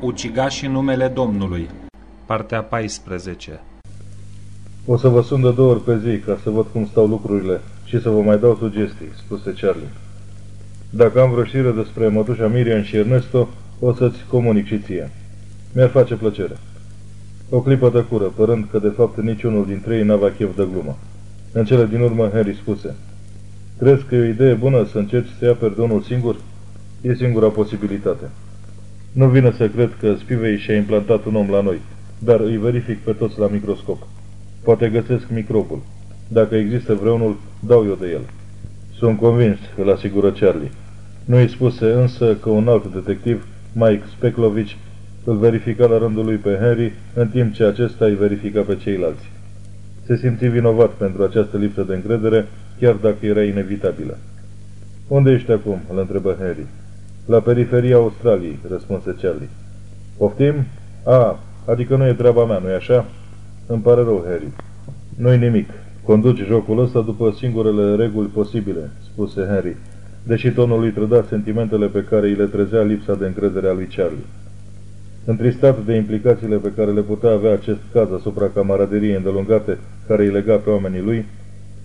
Ucigașii numele Domnului Partea 14 O să vă sun de două ori pe zi ca să văd cum stau lucrurile și să vă mai dau sugestii, spuse Charlie. Dacă am vreo știre despre mătușa Miriam și Ernesto, o să-ți comunic și ție. Mi-ar face plăcere. O clipă tăcură, părând că de fapt niciunul dintre ei n-avea chef de glumă. În cele din urmă, Harry spuse, Crezi că e o idee bună să încerci să-i aperi de unul singur? E singura posibilitate. Nu vine să cred că Spivei și-a implantat un om la noi, dar îi verific pe toți la microscop. Poate găsesc microbul. Dacă există vreunul, dau eu de el. Sunt convins, îl asigură Charlie. Nu îi spuse însă că un alt detectiv, Mike Speklovici, îl verifica la rândul lui pe Henry, în timp ce acesta îi verifica pe ceilalți. Se simți vinovat pentru această lipsă de încredere, chiar dacă era inevitabilă. Unde ești acum?" îl întrebă Henry. La periferia Australiei," răspunse Charlie. Poftim? A, adică nu e treaba mea, nu-i așa?" Îmi pare rău, Harry. Nu-i nimic. Conduci jocul ăsta după singurele reguli posibile," spuse Henry, deși tonul lui trăda sentimentele pe care îi le trezea lipsa de încredere a lui Charlie. Întristat de implicațiile pe care le putea avea acest caz asupra camaraderiei îndelungate care îi lega pe oamenii lui,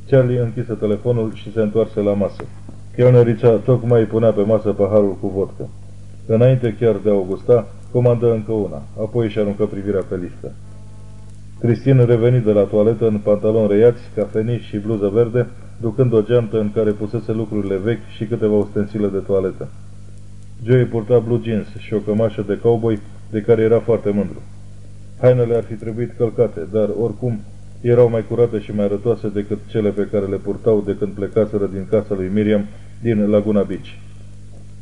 Charlie închise telefonul și se întoarse la masă. Chelnerița tocmai îi punea pe masă paharul cu vodcă. Înainte chiar de a o gusta, comandă încă una, apoi își aruncă privirea pe listă. Cristin reveni de la toaletă în pantaloni reiați, cafenii și bluză verde, ducând o geantă în care pusese lucrurile vechi și câteva ustensile de toaletă. Joey purta blue jeans și o cămașă de cowboy de care era foarte mândru. Hainele ar fi trebuit călcate, dar oricum erau mai curate și mai arătoase decât cele pe care le purtau de când plecaseră din casa lui Miriam din Laguna Beach.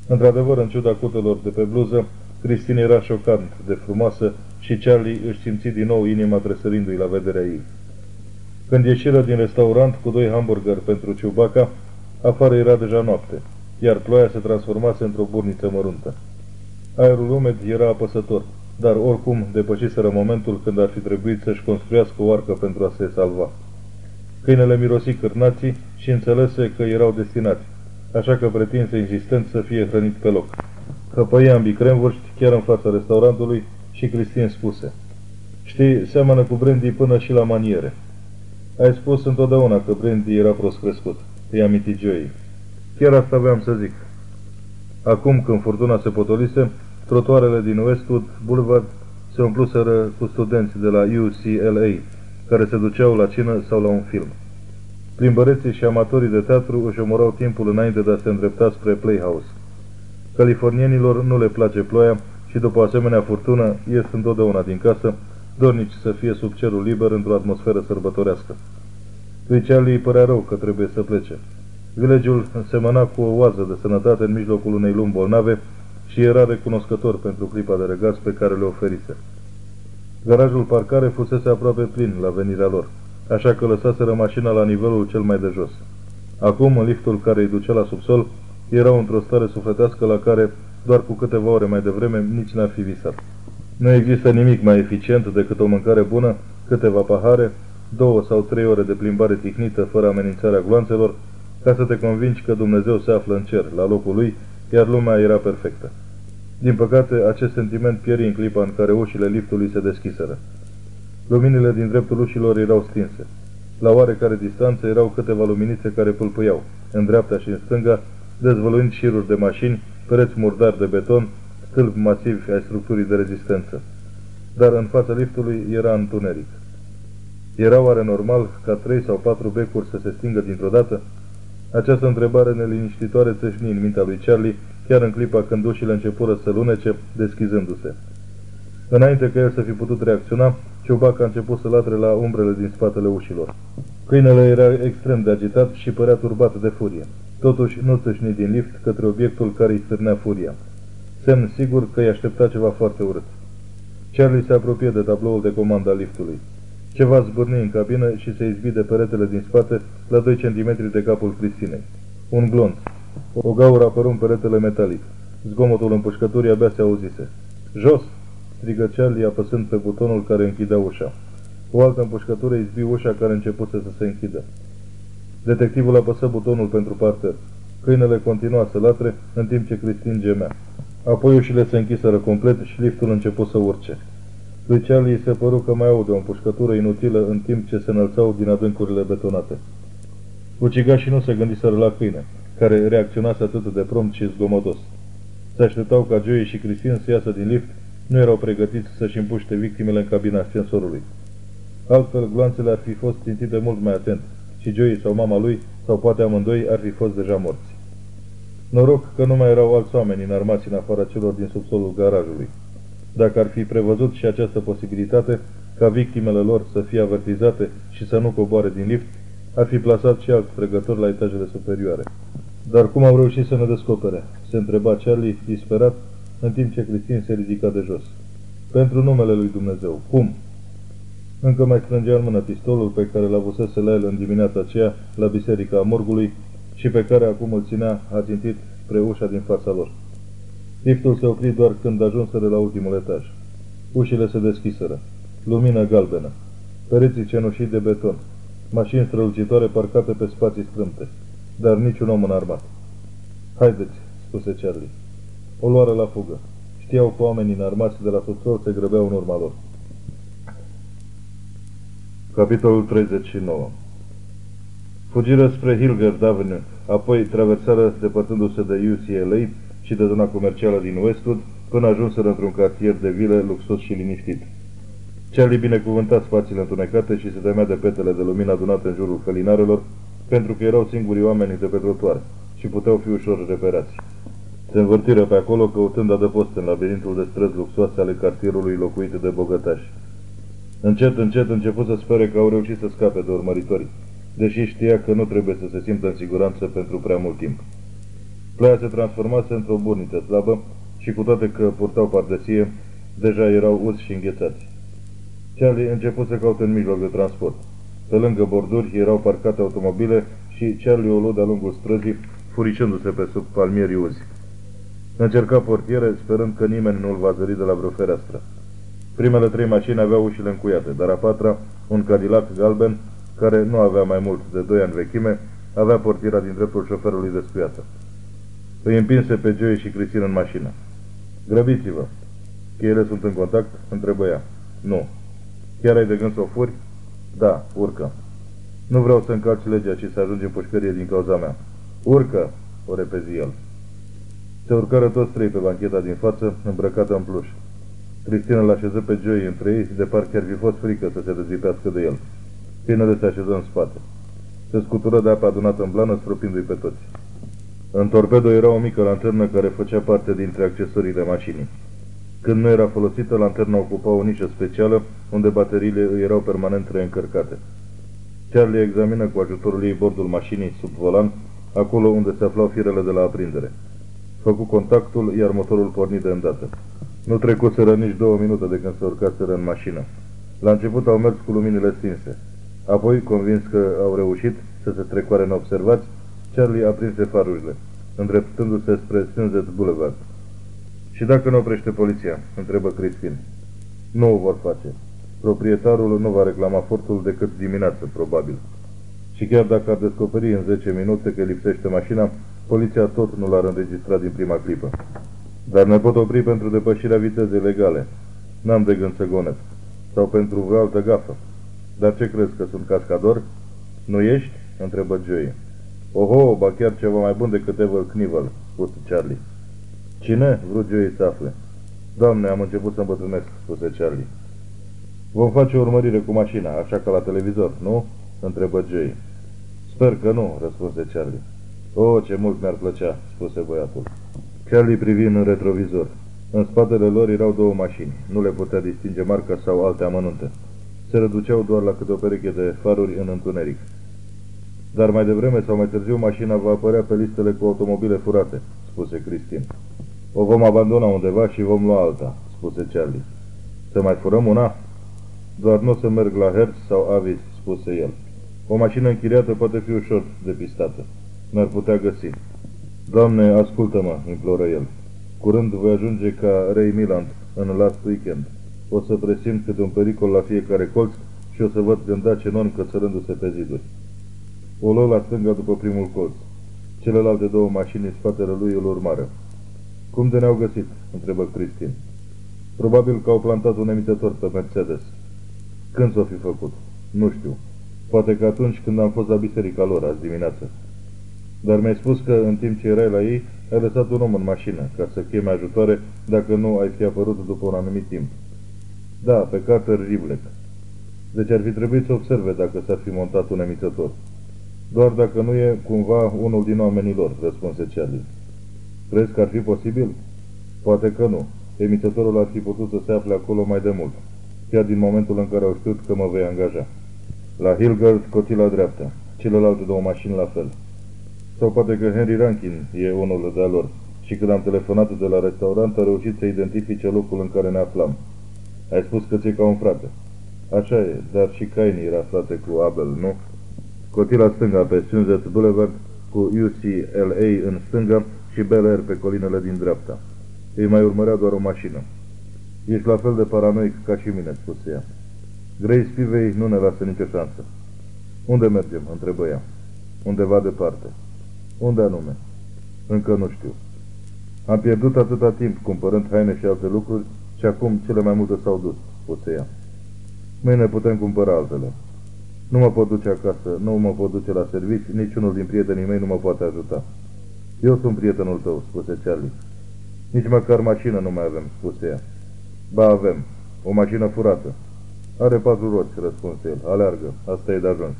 Într-adevăr, în ciuda cutelor de pe bluză, Cristin era șocant de frumoasă și Charlie își simți din nou inima tresărindu-i la vederea ei. Când ieșiră din restaurant cu doi hamburger pentru Ciubaca, afară era deja noapte, iar ploaia se transformase într-o burniță măruntă. Aerul umed era apăsător, dar oricum depășiseră momentul când ar fi trebuit să-și construiască o arcă pentru a se salva. Câinele mirosi cârnații și înțelese că erau destinați, așa că pretinse insistent să fie hrănit pe loc. Hăpăi ambii cremvârști chiar în fața restaurantului și Cristin spuse Știi, seamănă cu Brandy până și la maniere. Ai spus întotdeauna că Brandy era prost crescut. Îi aminti Joey. Chiar asta aveam să zic. Acum, când furtuna se potolise, trotuarele din Westwood Boulevard se umpluseră cu studenți de la UCLA, care se duceau la cină sau la un film. Plimbăreții și amatorii de teatru își omorau timpul înainte de a se îndrepta spre Playhouse. Californienilor nu le place ploaia și după asemenea furtună ies întotdeauna din casă, dornici să fie sub cerul liber într-o atmosferă sărbătorească. Lui Charlie îi părea rău că trebuie să plece. Vilegiul însemăna cu o oază de sănătate în mijlocul unei lumi bolnave și era recunoscător pentru clipa de regaz pe care le oferise. Garajul parcare fusese aproape plin la venirea lor, așa că lăsaseră mașina la nivelul cel mai de jos. Acum, în liftul care îi ducea la subsol, erau într-o stare sufletească la care, doar cu câteva ore mai devreme, nici n-ar fi visat. Nu există nimic mai eficient decât o mâncare bună, câteva pahare, două sau trei ore de plimbare tihnită fără amenințarea gloanțelor, ca să te convingi că Dumnezeu se află în cer, la locul lui, iar lumea era perfectă. Din păcate, acest sentiment pieri în clipa în care ușile liftului se deschiseră. Luminile din dreptul ușilor erau stinse. La oarecare distanță erau câteva luminițe care pâlpâiau, în dreapta și în stânga, dezvăluind șiruri de mașini, pereți murdari de beton, stâlpi masivi ai structurii de rezistență. Dar în fața liftului era întuneric. Era oare normal ca trei sau patru becuri să se stingă dintr-o dată? Această întrebare neliniștitoare țâșni în mintea lui Charlie, chiar în clipa când ușile începură să lunece, deschizându-se. Înainte ca el să fi putut reacționa, Ciubac a început să latre la umbrele din spatele ușilor. Câinele era extrem de agitat și părea turbat de furie. Totuși nu țâșni din lift către obiectul care îi stârnea furia. Semn sigur că îi aștepta ceva foarte urât. Charlie se apropie de tabloul de comandă al liftului. Ceva zbârni în cabină și se izbi de peretele din spate la 2 cm de capul Cristinei. Un glonț. O gaură apăru în peretele metalic. Zgomotul împușcăturii abia se auzise. Jos! Strigă Charlie apăsând pe butonul care închidea ușa. O altă împușcătură izbi ușa care începuse să se închidă. Detectivul apăsă butonul pentru parter. Câinele continua să latre, în timp ce Cristin gemea. Apoi ușile se închiseră complet și liftul început să urce. Lui Charlie se păru că mai aude o împușcătură inutilă în timp ce se înălțau din adâncurile betonate. Ucigașii nu se gândiseră la câine, care reacționase atât de prompt și zgomotos. Se așteptau ca Joey și Cristin să iasă din lift, nu erau pregătiți să-și împuște victimele în cabina ascensorului. Altfel, gloanțele ar fi fost țintite mult mai atent și Joey sau mama lui, sau poate amândoi, ar fi fost deja morți. Noroc că nu mai erau alți oameni înarmați în afara celor din subsolul garajului. Dacă ar fi prevăzut și această posibilitate, ca victimele lor să fie avertizate și să nu coboare din lift, ar fi plasat și alți fregători la etajele superioare. Dar cum au reușit să ne descopere? Se întreba Charlie, disperat, în timp ce Cristin se ridica de jos. Pentru numele lui Dumnezeu, cum? Încă mai strângea în mână pistolul pe care l-a avusese la el în dimineața aceea la biserica morgului și pe care acum îl ținea atintit spre ușa din fața lor. Liftul se opri doar când ajunseră la ultimul etaj. Ușile se deschiseră. Lumină galbenă. Pereții cenușii de beton. Mașini strălucitoare parcate pe spații strâmte. Dar niciun om înarmat. Haideți, spuse Charlie. O luară la fugă. Știau că oamenii înarmați de la subsol se grăbeau în urma lor. Capitolul 39 Fugiră spre Hillgard Avenue, apoi traversară depărtându-se de UCLA și de zona comercială din Westwood, până ajunseră într-un cartier de vile luxos și liniștit. Charlie binecuvânta spațiile întunecate și se temea de petele de lumină adunate în jurul călinarelor, pentru că erau singurii oameni de pe trotuar și puteau fi ușor reperați. Se învârtiră pe acolo căutând adăpost în labirintul de străzi luxoase ale cartierului locuit de bogătași. Încet, încet început să spere că au reușit să scape de urmăritori, deși știa că nu trebuie să se simtă în siguranță pentru prea mult timp. Ploaia se transformase într-o burniță slabă și cu toate că purtau pardesie, deja erau uzi și înghețați. Charlie început să caute un mijloc de transport. Pe lângă borduri erau parcate automobile și Charlie o luă de-a lungul străzii, furicându-se pe sub palmierii uzi. Încerca portiere, sperând că nimeni nu-l va zări de la vreo fereastră. Primele trei mașini aveau ușile încuiate, dar a patra, un Cadillac galben, care nu avea mai mult de doi ani vechime, avea portiera din dreptul șoferului descuiată. Îi împinse pe Joey și Cristina în mașină. Grăbiți-vă! Cheile sunt în contact? Întrebă ea. Nu. Chiar ai de gând să o furi? Da, urcă. Nu vreau să încalci legea și să ajungi în pușcărie din cauza mea. Urcă! O repezi el. Se urcară toți trei pe bancheta din față, îmbrăcată în pluș. Cristina l-așeză pe Joey între ei și de parcă ar fi fost frică să se dezlipească de el. Pinele se așeză în spate. Se scutură de apă adunată în blană, stropindu-i pe toți. În torpedo era o mică lanternă care făcea parte dintre accesoriile mașinii. Când nu era folosită, lanterna ocupa o nișă specială, unde bateriile îi erau permanent reîncărcate. Charlie examină cu ajutorul ei bordul mașinii sub volan, acolo unde se aflau firele de la aprindere. Făcu contactul, iar motorul porni de îndată. Nu trecuseră nici două minute de când se urcaseră în mașină. La început au mers cu luminile stinse. Apoi, convins că au reușit să se trecoare neobservați, Charlie aprinse farurile, îndreptându-se spre Sunset Boulevard. Și dacă nu oprește poliția?" întrebă Crispin. Nu o vor face. Proprietarul nu va reclama fortul decât dimineață, probabil. Și chiar dacă ar descoperi în 10 minute că lipsește mașina, poliția tot nu l-ar înregistra din prima clipă. Dar ne pot opri pentru depășirea vitezei legale. N-am de gând să gonet. Sau pentru vreo altă gafă. Dar ce crezi, că sunt cascador? Nu ești? întrebă Joey. Oho, ba chiar ceva mai bun decât Evel Knievel, spuse Charlie. Cine? Vrut Joey să afle. Doamne, am început să îmbătrânesc, spuse Charlie. Vom face o urmărire cu mașina, așa ca la televizor, nu? întrebă Joey. Sper că nu, răspunse Charlie. O, oh, ce mult mi-ar plăcea, spuse băiatul. Charlie privi în retrovizor. În spatele lor erau două mașini. Nu le putea distinge marca sau alte amănunte. Se reduceau doar la câte o pereche de faruri în întuneric. Dar mai devreme sau mai târziu mașina va apărea pe listele cu automobile furate, spuse Cristin. O vom abandona undeva și vom lua alta, spuse Charlie. Să mai furăm una? Doar nu o să merg la Hertz sau Avis, spuse el. O mașină închiriată poate fi ușor depistată. Ne-ar putea găsi. Doamne, ascultă-mă, imploră el. Curând voi ajunge ca Ray Miland în last weekend. O să presimt câte un pericol la fiecare colț și o să văd gândace non cățărându-se pe ziduri. O luă la stânga după primul colț. Celelalte două mașini în spatele lui îl urmară. Cum de ne-au găsit?" întrebă Cristin. Probabil că au plantat un emițător pe Mercedes. Când s-o fi făcut? Nu știu. Poate că atunci când am fost la biserica lor, azi dimineață. Dar mi-ai spus că în timp ce erai la ei, ai lăsat un om în mașină, ca să cheme ajutoare dacă nu ai fi apărut după un anumit timp. Da, pe Carter Riblec. Deci ar fi trebuit să observe dacă s-ar fi montat un emițător. Doar dacă nu e cumva unul din oamenii lor, răspunse Charlie. Crezi că ar fi posibil? Poate că nu. Emițătorul ar fi putut să se afle acolo mai de mult, chiar din momentul în care au știut că mă vei angaja. La Hillgard coti la dreapta, celelalte două mașini la fel. Sau poate că Henry Rankin e unul de-a lor și când am telefonat de la restaurant a reușit să identifice locul în care ne aflam. Ai spus că ți-e ca un frate. Așa e, dar și Kaini era frate cu Abel, nu? Coti la stânga pe Sunset Boulevard cu UCLA în stânga și Bel Air pe colinele din dreapta. Îi mai urmărea doar o mașină. Ești la fel de paranoic ca și mine, spuse ea. Grace Spivey nu ne lasă nicio șansă. Unde mergem? întrebă ea. Undeva departe. Unde anume? Încă nu știu. Am pierdut atâta timp cumpărând haine și alte lucruri și acum cele mai multe s-au dus, spuse ea. Mâine putem cumpăra altele. Nu mă pot duce acasă, nu mă pot duce la servici, niciunul din prietenii mei nu mă poate ajuta. Eu sunt prietenul tău, spuse Charlie. Nici măcar mașină nu mai avem, spuse ea. Ba avem, o mașină furată. Are patru roți, răspunse el. Aleargă, asta e de ajuns.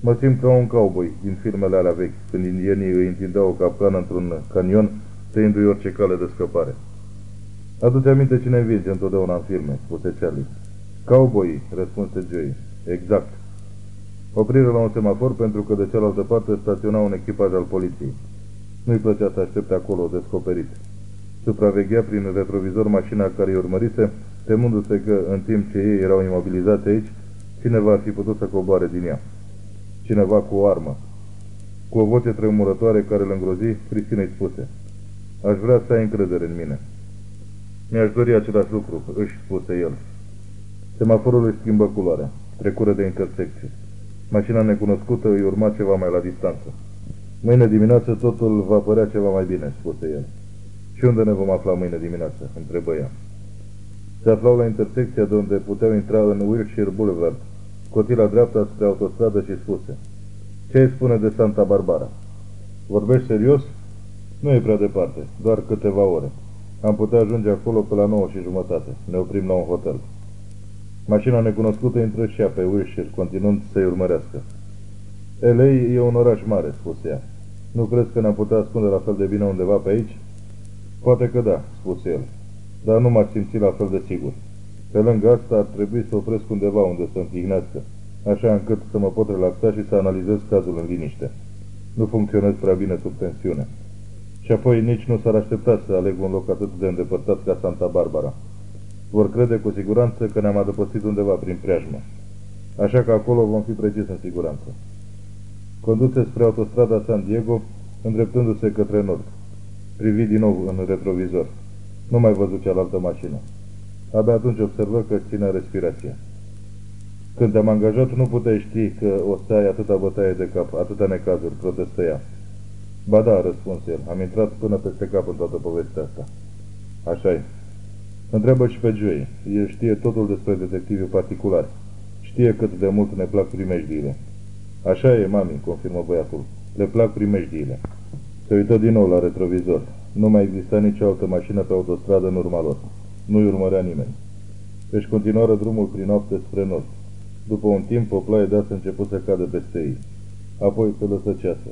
Mă simt ca un cowboy din filmele alea vechi, când indienii îi întindeau o capcană într-un canion, tăindu-i orice cale de scăpare. Adu-ți aminte cine învinge întotdeauna în filme, spuse Charlie. Cowboy, răspunse Joey. Exact. Oprire la un semafor pentru că de cealaltă parte staționa un echipaj al poliției. Nu-i plăcea să aștepte acolo descoperit. Supraveghea prin retrovizor mașina care îi urmărise, temându-se că, în timp ce ei erau imobilizați aici, cineva ar fi putut să coboare din ea. Cineva cu o armă. Cu o voce tremurătoare care îl îngrozi, Cristina îi spuse, Aș vrea să ai încredere în mine." Mi-aș dori același lucru," își spuse el. Semaforul își schimbă culoarea. Trecură de intersecție. Mașina necunoscută îi urma ceva mai la distanță. Mâine dimineață totul va părea ceva mai bine, spuse el. Și unde ne vom afla mâine dimineață? întrebă ea. Se aflau la intersecția de unde puteau intra în Wilshire Boulevard. Coti la dreapta spre autostradă și spuse. Ce îi spune de Santa Barbara? Vorbești serios? Nu e prea departe, doar câteva ore. Am putea ajunge acolo pe la 9 și jumătate. Ne oprim la un hotel. Mașina necunoscută intră și ea pe Wilshire, continuând să-i urmărească. LA e un oraș mare, spuse ea. Nu crezi că ne-am putea ascunde la fel de bine undeva pe aici? Poate că da, spuse el, dar nu m-aș simți la fel de sigur. Pe lângă asta ar trebui să opresc undeva unde să întignească, așa încât să mă pot relaxa și să analizez cazul în liniște. Nu funcționez prea bine sub tensiune. Și apoi nici nu s-ar aștepta să aleg un loc atât de îndepărtat ca Santa Barbara. Vor crede cu siguranță că ne-am adăpostit undeva prin preajmă. Așa că acolo vom fi precis în siguranță. Conduse spre autostrada San Diego, îndreptându-se către nord. Privi din nou în retrovizor. Nu mai văzut cealaltă mașină. Abia atunci observă că ținea respirația. Când te-am angajat, nu puteai ști că o să ai atâta bătaie de cap, atâta necazuri, protestă ea. Ba da, răspuns el, am intrat până peste cap în toată povestea asta. așa e. Întreabă și pe Joey. El știe totul despre detectivii particulari. Știe cât de mult ne plac primejdiile. Așa e, mami, confirmă băiatul. Le plac primejdiile. Se uită din nou la retrovizor. Nu mai exista nicio altă mașină pe autostradă în urma lor. Nu-i urmărea nimeni. Își continuară drumul prin noapte spre nord. După un timp, o ploaie deasă început să cadă peste ei. Apoi se lăsă ceasă.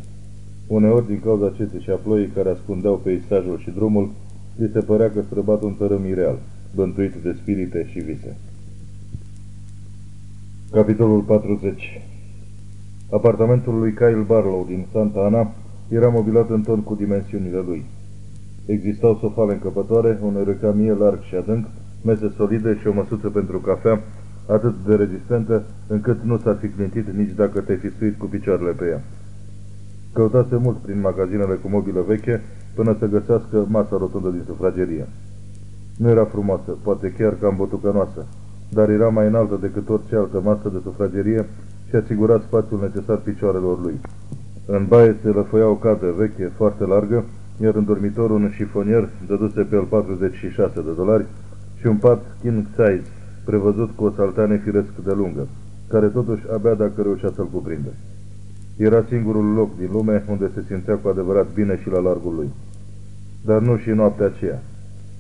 Uneori, din cauza acestei și a ploii care ascundeau peisajul și drumul, li se părea că străbat un tărâm ireal, bântuit de spirite și vise. Capitolul 40 Apartamentul lui Kyle Barlow din Santa Ana era mobilat în ton cu dimensiunile lui. Existau sofale încăpătoare, un recamie larg și adânc, mese solide și o măsuță pentru cafea, atât de rezistentă, încât nu s-ar fi clintit nici dacă te-ai fi suit cu picioarele pe ea. Căutase mult prin magazinele cu mobilă veche, până să găsească masa rotundă din sufragerie. Nu era frumoasă, poate chiar cam botucănoasă, dar era mai înaltă decât orice altă masă de sufragerie și asigura spațiul necesar picioarelor lui. În baie se lăfăia o cadă veche, foarte largă, iar în dormitor un șifonier dăduse pe el 46 de dolari și un pat king size, prevăzut cu o saltane firesc de lungă, care totuși abia dacă reușea să-l cuprinde. Era singurul loc din lume unde se simțea cu adevărat bine și la largul lui. Dar nu și noaptea aceea.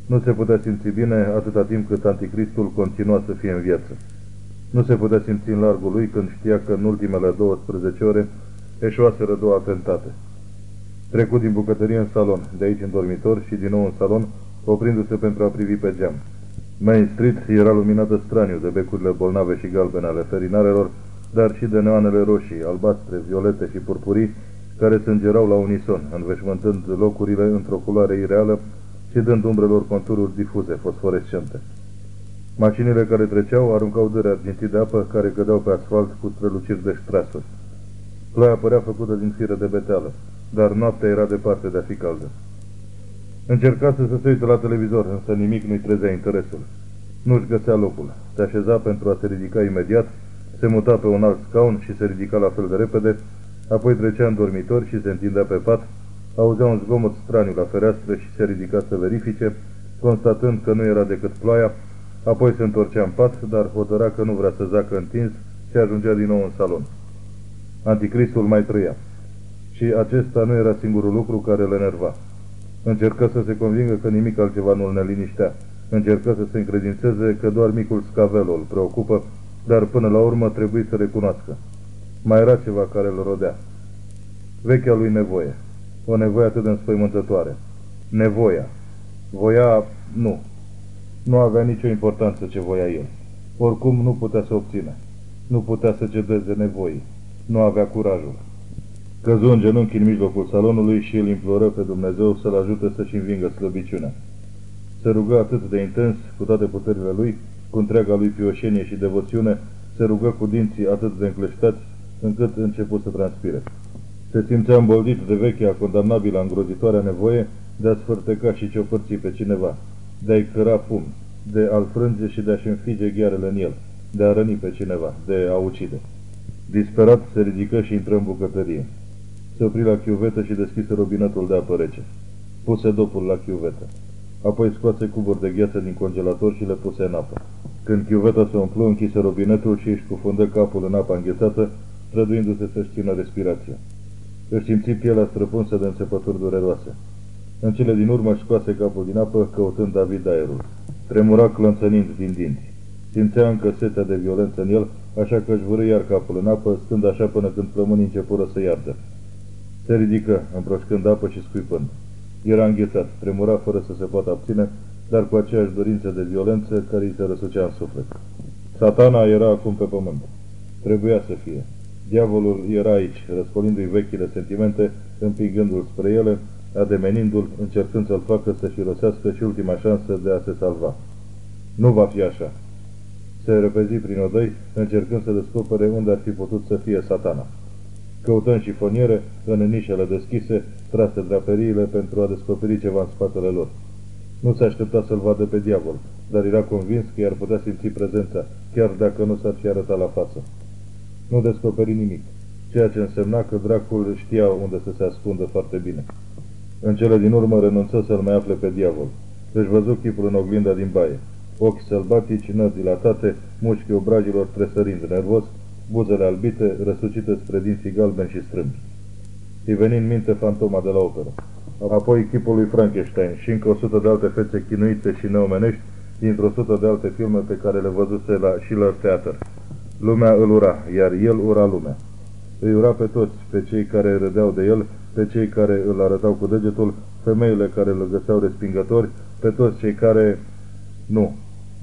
Nu se putea simți bine atâta timp cât anticristul continua să fie în viață. Nu se putea simți în largul lui când știa că în ultimele 12 ore eșuaseră două atentate. Trecut din bucătărie în salon, de aici în dormitor și din nou în salon, oprindu-se pentru a privi pe geam. Main Street era luminată straniu de becurile bolnave și galbene ale ferinarelor, dar și de neoanele roșii, albastre, violete și purpurii, care se îngerau la unison, înveșmântând locurile într-o culoare ireală și dând umbrelor contururi difuze, fosforescente. Mașinile care treceau aruncau dări argintii de apă care cădeau pe asfalt cu străluciri de strasuri. Ploaia părea făcută din fire de beteală, dar noaptea era departe de a fi caldă. Încerca să se uite la televizor, însă nimic nu-i trezea interesul. Nu-și găsea locul. Se așeza pentru a se ridica imediat, se muta pe un alt scaun și se ridica la fel de repede, apoi trecea în dormitor și se întindea pe pat, auzea un zgomot straniu la fereastră și se ridica să verifice, constatând că nu era decât ploaia, apoi se întorcea în pat, dar hotăra că nu vrea să zacă întins și ajungea din nou în salon. Anticristul mai trăia. Și acesta nu era singurul lucru care le enerva. Încercă să se convingă că nimic altceva nu-l neliniștea. Încercă să se încredințeze că doar micul scavelo îl preocupă, dar până la urmă trebuie să recunoască. Mai era ceva care îl rodea. Vechea lui nevoie. O nevoie atât de înspăimântătoare. Nevoia. Voia... nu. Nu avea nicio importanță ce voia el. Oricum nu putea să obține. Nu putea să cedeze nevoii. Nu avea curajul. Căzu în genunchi în mijlocul salonului și îl imploră pe Dumnezeu să-l ajute să-și învingă slăbiciunea. Se rugă atât de intens, cu toate puterile lui, cu întreaga lui pioșenie și devoțiune, se rugă cu dinții atât de încleștați, încât început să transpire. Se simțea îmboldit de vechea, condamnabilă, îngrozitoarea nevoie de a sfârteca și ciopărți pe cineva, de a-i căra pum, de a-l frânge și de a-și înfige ghearele în el, de a răni pe cineva, de a ucide. Disperat se ridică și intră în bucătărie. Se opri la chiuvetă și deschise robinetul de apă rece. Puse dopul la chiuvetă. Apoi scoase cuburi de gheață din congelator și le puse în apă. Când chiuveta se umplu, închise robinetul și își cufundă capul în apa înghețată, străduindu-se să-și țină respirația. Își simți pielea străpunsă de înțepături dureroase. În cele din urmă își scoase capul din apă, căutând David aerul. Tremura clănțănind din dinți. Simțea încă setea de violență în el, așa că își vârâ iar capul în apă, stând așa până când plămânii începură să iardă. Se ridică, împroșcând apă și scuipând. Era înghețat, tremura fără să se poată abține, dar cu aceeași dorință de violență care îi se răsucea în suflet. Satana era acum pe pământ. Trebuia să fie. Diavolul era aici, răscolindu-i vechile sentimente, împingându-l spre ele, ademenindu-l, încercând să-l facă să-și rosească și ultima șansă de a se salva. Nu va fi așa. Se repezi prin odăi, încercând să descopere unde ar fi putut să fie satana. Căutăm șifoniere în nișele deschise, trase draperiile pentru a descoperi ceva în spatele lor. Nu se aștepta să-l vadă pe diavol, dar era convins că i-ar putea simți prezența, chiar dacă nu s-ar fi arătat la față. Nu descoperi nimic, ceea ce însemna că dracul știa unde să se ascundă foarte bine. În cele din urmă renunță să-l mai afle pe diavol. Își văzu chipul în oglinda din baie. Ochi sălbatici, nări dilatate, mușchi obrajilor tresărind nervos, buzele albite, răsucite spre dinții galbeni și strâmbi. Îi veni în minte fantoma de la operă. Apoi chipul lui Frankenstein și încă o sută de alte fețe chinuite și neomenești dintr-o sută de alte filme pe care le văzuse la Schiller Theater. Lumea îl ura, iar el ura lumea. Îi ura pe toți, pe cei care râdeau de el, pe cei care îl arătau cu degetul, femeile care îl găseau respingători, pe toți cei care... Nu,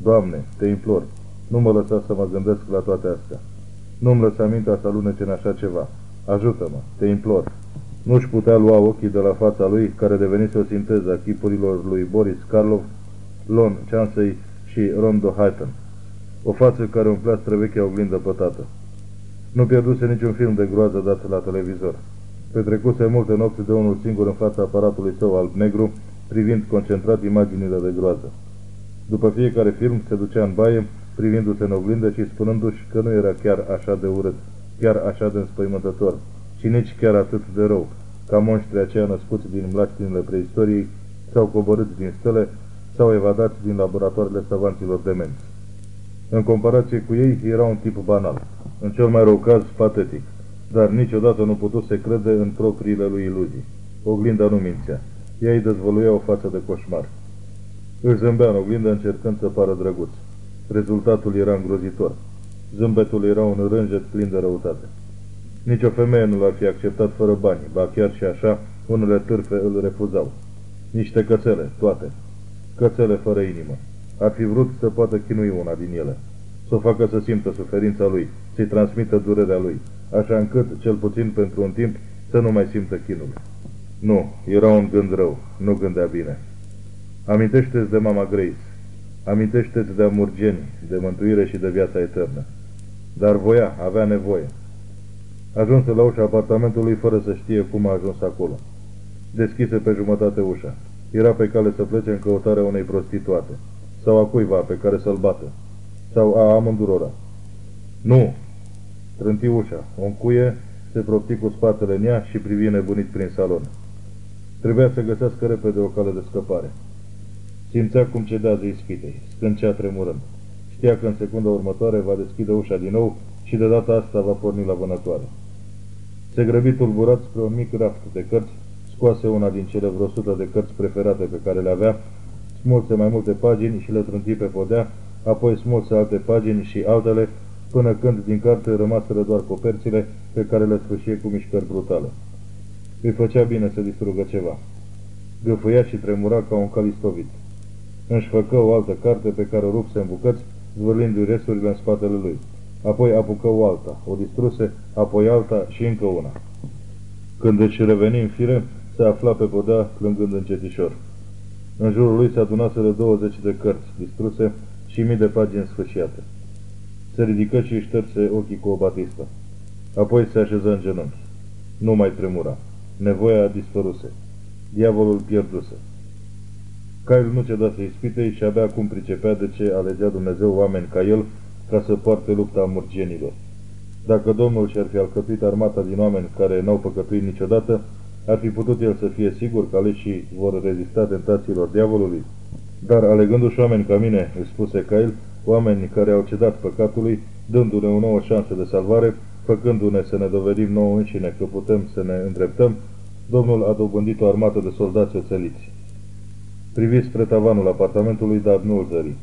Doamne, te implor, nu mă lăsa să mă gândesc la toate astea. Nu-mi lăsa mintea să alunece în așa ceva. Ajută-mă, te implor. Nu-și putea lua ochii de la fața lui, care devenise o sinteză a chipurilor lui Boris Karlov, Lon Chansey și Rondo Hayton. O față care umplea străvechea oglindă pătată. Nu pierduse niciun film de groază dat la televizor. Petrecuse multe nopți de unul singur în fața aparatului său alb-negru, privind concentrat imaginile de groază. După fiecare film se ducea în baie, privindu-se în oglindă și spunându-și că nu era chiar așa de urât, chiar așa de înspăimântător, și nici chiar atât de rău, ca monștri aceia născuți din mlaștinile preistoriei, sau coborâți din stele, sau evadați din laboratoarele savanților demenți. În comparație cu ei, era un tip banal, în cel mai rău caz patetic, dar niciodată nu putuse crede în propriile lui iluzii. Oglinda nu mințea. Ea îi dezvăluia o față de coșmar. Își zâmbea în oglindă încercând să pară drăguț. Rezultatul era îngrozitor. Zâmbetul era un rânjet plin de răutate. Nici o femeie nu l-ar fi acceptat fără bani, ba chiar și așa, unele târfe îl refuzau. Niște cățele, toate. Cățele fără inimă. Ar fi vrut să poată chinui una din ele. Să o facă să simtă suferința lui, să-i transmită durerea lui, așa încât, cel puțin pentru un timp, să nu mai simtă chinul. Nu, era un gând rău, nu gândea bine. Amintește-ți de mama Grace. Amintește-ți de amurgeni, de mântuire și de viața eternă. Dar voia, avea nevoie. Ajunse la ușa apartamentului fără să știe cum a ajuns acolo. Deschise pe jumătate ușa. Era pe cale să plece în căutarea unei prostituate. Sau a cuiva pe care să-l bată. Sau a amândurora. Nu! Trânti ușa. O încuie, se propti cu spatele în ea și privi nebunit prin salon. Trebuia să găsească repede o cale de scăpare. Simțea cum cedează ispitei, scâncea tremurând. Știa că în secunda următoare va deschide ușa din nou și de data asta va porni la vânătoare. Se grăbi tulburat spre un mic raft de cărți, scoase una din cele vreo sută de cărți preferate pe care le avea, smulse mai multe pagini și le trânti pe podea, apoi smulse alte pagini și altele, până când din carte rămaseră doar coperțile pe care le sfârșie cu mișcări brutale. Îi făcea bine să distrugă ceva. Gâfâia și tremura ca un calistovit. Își făcă o altă carte pe care o rupse în bucăți, zvârlindu-i resturile în spatele lui. Apoi apucă o alta, o distruse, apoi alta și încă una. Când își reveni în fire, se afla pe podea plângând încetișor. În jurul lui se adunaseră 20 de cărți distruse și mii de pagini sfâșiate. Se ridică și își șterse ochii cu o batistă. Apoi se așeză în genunchi. Nu mai tremura. Nevoia dispăruse. Diavolul pierduse. Kyle nu cedase ispitei și abia acum pricepea de ce alegea Dumnezeu oameni ca el ca să poarte lupta murgenilor. Dacă Domnul și-ar fi alcătuit armata din oameni care n-au păcătuit niciodată, ar fi putut el să fie sigur că aleșii vor rezista tentațiilor diavolului? Dar alegându-și oameni ca mine, îi spuse Kyle, oameni care au cedat păcatului, dându-ne o nouă șansă de salvare, făcându-ne să ne dovedim nouă înșine că putem să ne îndreptăm, Domnul a dobândit o armată de soldați oțeliți. Privi spre tavanul apartamentului, dar nu îl zări.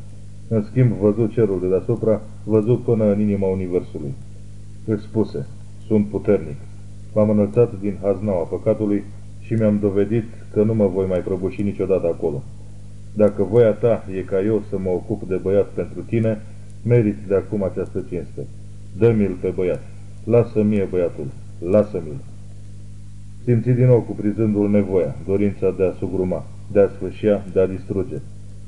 În schimb, văzut cerul de deasupra, văzut până în inima universului. Își spuse, sunt puternic. M-am înălțat din haznaua păcatului și mi-am dovedit că nu mă voi mai prăbuși niciodată acolo. Dacă voia ta e ca eu să mă ocup de băiat pentru tine, meriți de acum această cinste. Dă-mi-l pe băiat. Lasă mie băiatul. Lasă-mi-l. Simți din nou cuprizându-l nevoia, dorința de a sugruma, de a sfâșia, de a distruge.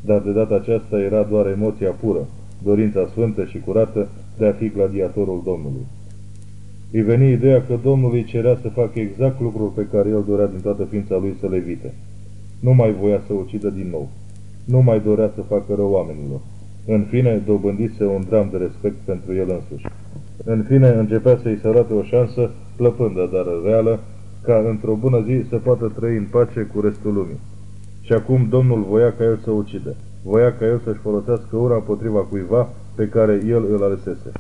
Dar de data aceasta era doar emoția pură, dorința sfântă și curată de a fi gladiatorul Domnului. Îi veni ideea că Domnul îi cerea să facă exact lucrul pe care el dorea din toată ființa lui să le evite. Nu mai voia să ucidă din nou. Nu mai dorea să facă rău oamenilor. În fine, dobândise un dram de respect pentru el însuși. În fine, începea să-i se arate o șansă, plăpândă, dar reală, ca într-o bună zi să poată trăi în pace cu restul lumii. Și acum Domnul voia ca el să ucide. Voia ca el să-și folosească ura împotriva cuiva pe care el îl alesese.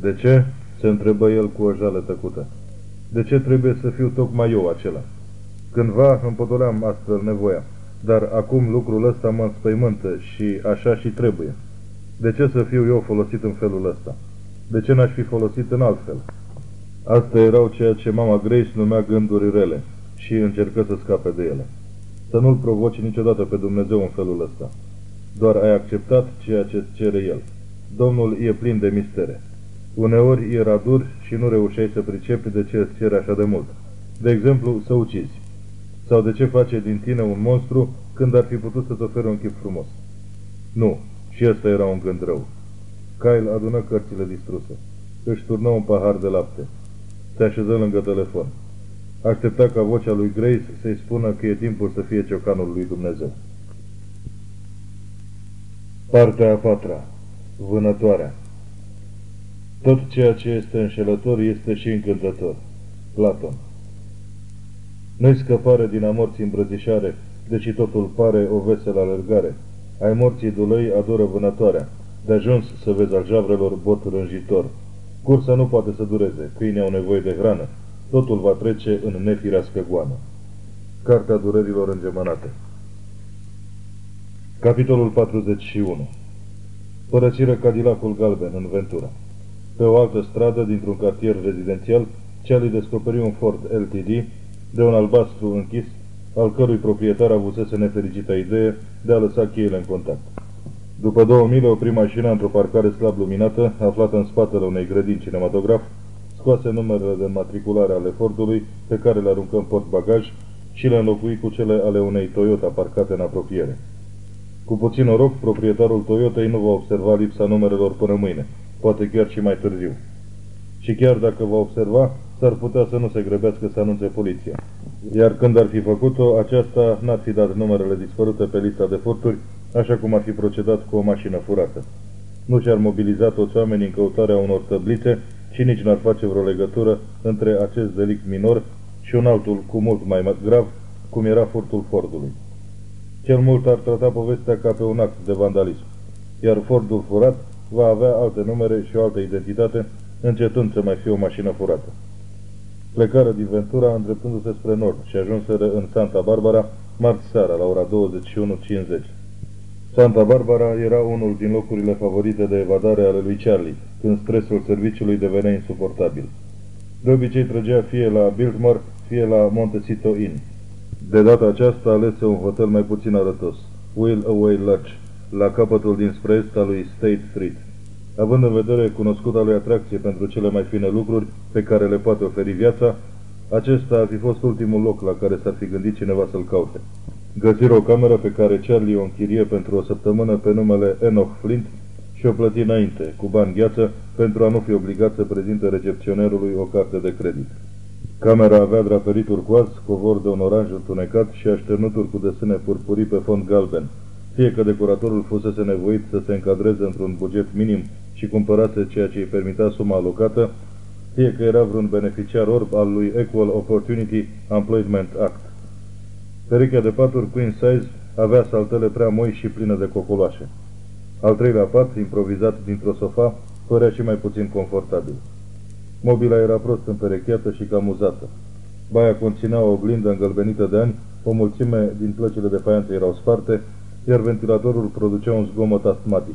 De ce? se întrebă el cu o jale tăcută. De ce trebuie să fiu tocmai eu acela? Cândva împodoleam astfel nevoia, dar acum lucrul ăsta mă înspăimântă și așa și trebuie. De ce să fiu eu folosit în felul ăsta? De ce n-aș fi folosit în alt fel? Astea erau ceea ce mama Grace numea gânduri rele și încercă să scape de ele. Să nu-L provoci niciodată pe Dumnezeu în felul ăsta. Doar ai acceptat ceea ce cere El. Domnul e plin de mistere. Uneori era dur și nu reușeai să pricepi de ce îți cere așa de mult. De exemplu, să ucizi. Sau de ce face din tine un monstru când ar fi putut să-ți ofere un chip frumos. Nu, și ăsta era un gând rău. Kyle adună cărțile distruse. Își turnă un pahar de lapte. Se așeză lângă telefon. Aștepta ca vocea lui Grace să-i spună că e timpul să fie ciocanul lui Dumnezeu. Partea a patra. Vânătoarea Tot ceea ce este înșelător este și încântător. Platon Nu-i scăpare din amorții îmbrățișare, deci totul pare o veselă alergare. Ai morții dulăi adoră vânătoarea, de ajuns să vezi al javrelor bot rânjitor. Cursa nu poate să dureze, câinii au nevoie de hrană, totul va trece în nefirească goană. Cartea durerilor îngemănate Capitolul 41 Părăsiră Cadillacul galben în Ventura. Pe o altă stradă, dintr-un cartier rezidențial, Charlie descoperi un Ford LTD de un albastru închis, al cărui proprietar avusese nefericită idee de a lăsa cheile în contact. După două mile opri mașina într-o parcare slab luminată, aflată în spatele unei grădini cinematograf, scoase numerele de matriculare ale Fordului, pe care le aruncă în bagaj și le înlocui cu cele ale unei Toyota parcate în apropiere. Cu puțin noroc, proprietarul Toyotei nu va observa lipsa numerelor până mâine, poate chiar și mai târziu. Și chiar dacă va observa, s-ar putea să nu se grăbească să anunțe poliția. Iar când ar fi făcut-o, aceasta n-ar fi dat numerele dispărute pe lista de furturi, așa cum ar fi procedat cu o mașină furată. Nu și-ar mobiliza toți oamenii în căutarea unor tăblițe și nici n-ar face vreo legătură între acest delict minor și un altul cu mult mai grav, cum era furtul Fordului. Cel mult ar trata povestea ca pe un act de vandalism, iar Fordul furat va avea alte numere și o altă identitate, încetând să mai fie o mașină furată. Plecară din Ventura îndreptându-se spre nord și ajunseră în Santa Barbara marți seara la ora 21.50. Santa Barbara era unul din locurile favorite de evadare ale lui Charlie, când stresul serviciului devenea insuportabil. De obicei trăgea fie la Biltmore, fie la Montecito Inn. De data aceasta alese un hotel mai puțin arătos, Will Away Lodge, la capătul dinspre est al lui State Street. Având în vedere cunoscuta lui atracție pentru cele mai fine lucruri pe care le poate oferi viața, acesta ar fi fost ultimul loc la care s-ar fi gândit cineva să-l caute. Găsiră o cameră pe care Charlie o închirie pentru o săptămână pe numele Enoch Flint și o plăti înainte, cu bani gheață, pentru a nu fi obligat să prezinte recepționerului o carte de credit. Camera avea draperit turcoaz, covor de un oranj întunecat și așternuturi cu desene purpurii pe fond galben, fie că decoratorul fusese nevoit să se încadreze într-un buget minim și cumpărase ceea ce îi permitea suma alocată, fie că era vreun beneficiar orb al lui Equal Opportunity Employment Act. Perechea de paturi queen size avea saltele prea moi și pline de cocoloașe. Al treilea pat, improvizat dintr-o sofa, părea și mai puțin confortabil. Mobila era prost împerecheată și cam uzată. Baia conținea o oglindă îngălbenită de ani, o mulțime din plăcile de faianță erau sparte, iar ventilatorul producea un zgomot astmatic.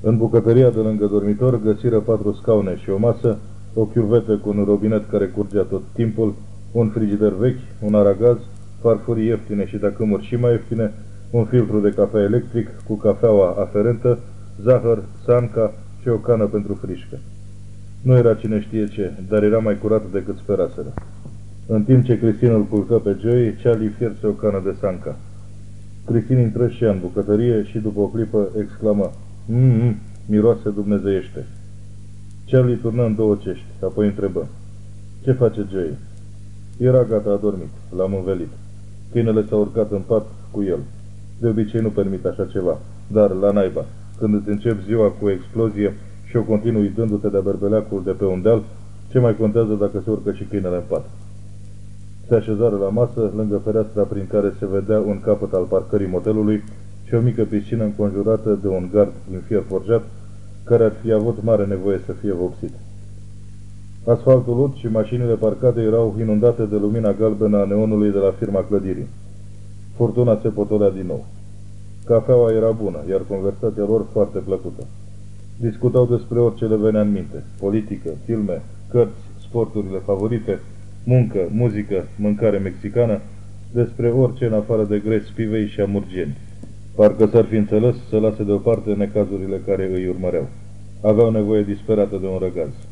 În bucătăria de lângă dormitor găsiră patru scaune și o masă, o chiuvetă cu un robinet care curgea tot timpul, un frigider vechi, un aragaz, farfurii ieftine și tacâmuri și mai ieftine, un filtru de cafea electric cu cafeaua aferentă, zahăr, sanca și o cană pentru frișcă. Nu era cine știe ce, dar era mai curat decât speraseră. În timp ce Cristin îl culcă pe Joey, Charlie fierse o cană de sanca. Cristin intră și ea în bucătărie și după o clipă exclamă, Mmm, miroase dumnezeiește. Charlie turnă în două cești, apoi întrebă, Ce face Joey? Era gata, a dormit, l-am învelit. Câinele s-a urcat în pat cu el. De obicei nu permit așa ceva, dar la naiba, când îți încep ziua cu o explozie și o continui dându-te de berbeleacul de pe un deal, ce mai contează dacă se urcă și câinele în pat? Se așezară la masă, lângă fereastra prin care se vedea un capăt al parcării motelului și o mică piscină înconjurată de un gard din fier forjat, care ar fi avut mare nevoie să fie vopsit. Asfaltul ud și mașinile parcate erau inundate de lumina galbenă a neonului de la firma clădirii. Furtuna se potolea din nou. Cafeaua era bună, iar conversația lor foarte plăcută. Discutau despre orice le venea în minte. Politică, filme, cărți, sporturile favorite, muncă, muzică, mâncare mexicană, despre orice în afară de greci, spivei și amurgeni. Parcă s-ar fi înțeles să lase deoparte necazurile care îi urmăreau. Aveau nevoie disperată de un răgaz.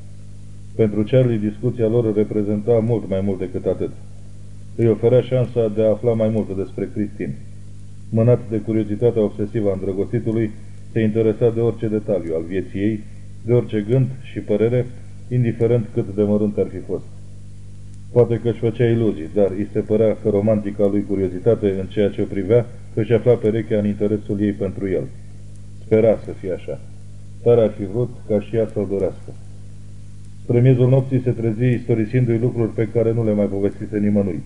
Pentru Charlie, discuția lor reprezenta mult mai mult decât atât. Îi oferea șansa de a afla mai multe despre Cristin. Mânat de curiozitatea obsesivă a îndrăgostitului, se interesa de orice detaliu al vieții ei, de orice gând și părere, indiferent cât de mărunt ar fi fost. Poate că își făcea iluzii, dar îi se părea că romantica lui curiozitate în ceea ce o privea își afla perechea în interesul ei pentru el. Spera să fie așa. Tare ar fi vrut ca și ea să-l dorească. Spre miezul nopții se trezi istorisindu-i lucruri pe care nu le mai povestise nimănui.